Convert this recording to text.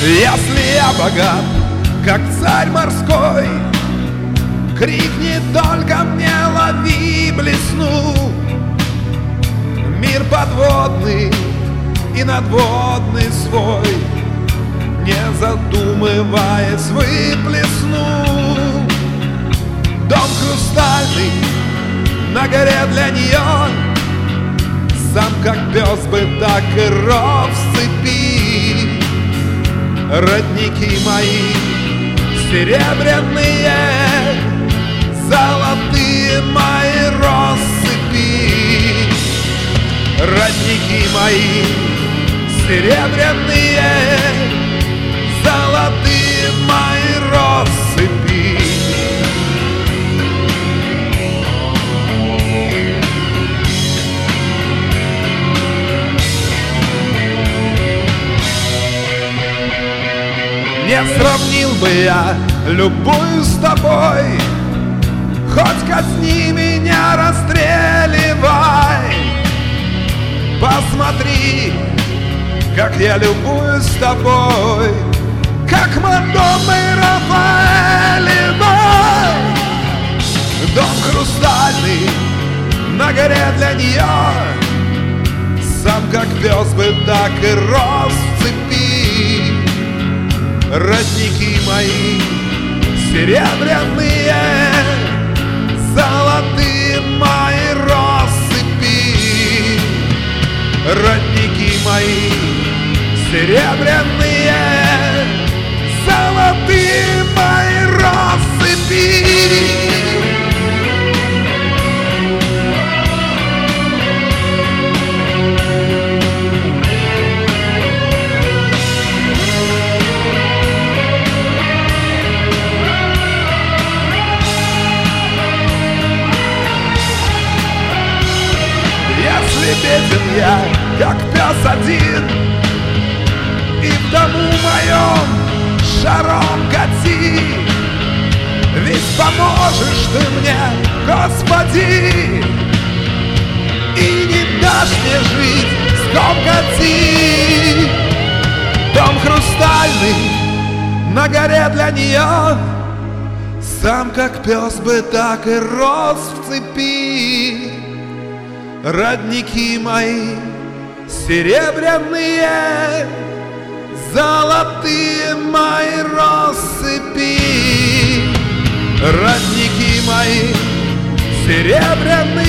Если я богат, как царь морской Крикни только мне, лови блесну. Мир подводный и надводный свой Не задумываясь выплесну. Дом хрустальный на горе для нее Сам как пес бы так и ров в цепи Родники мои серебряные Золотые мои россыпи. Родники мои серебряные сравнил бы я любую с тобой. Хоть казни меня, расстреливай. Посмотри, как я любуюсь с тобой. Как Мадонна и Рафаэлева Дом хрустальный на горе для нее Сам как пес бы так и рос в цепи Родники мои серебряные Золотые мои россыпи. Родники мои серебряные беден я, как пес один. И в дому моем шаром кати. Ведь поможешь ты мне, Господи И не дашь мне жить с комкати Дом хрустальный на горе для нее Сам как пес бы так и рос в цепи Родники мои серебряные Золотые мои россыпи. Родники мои серебряные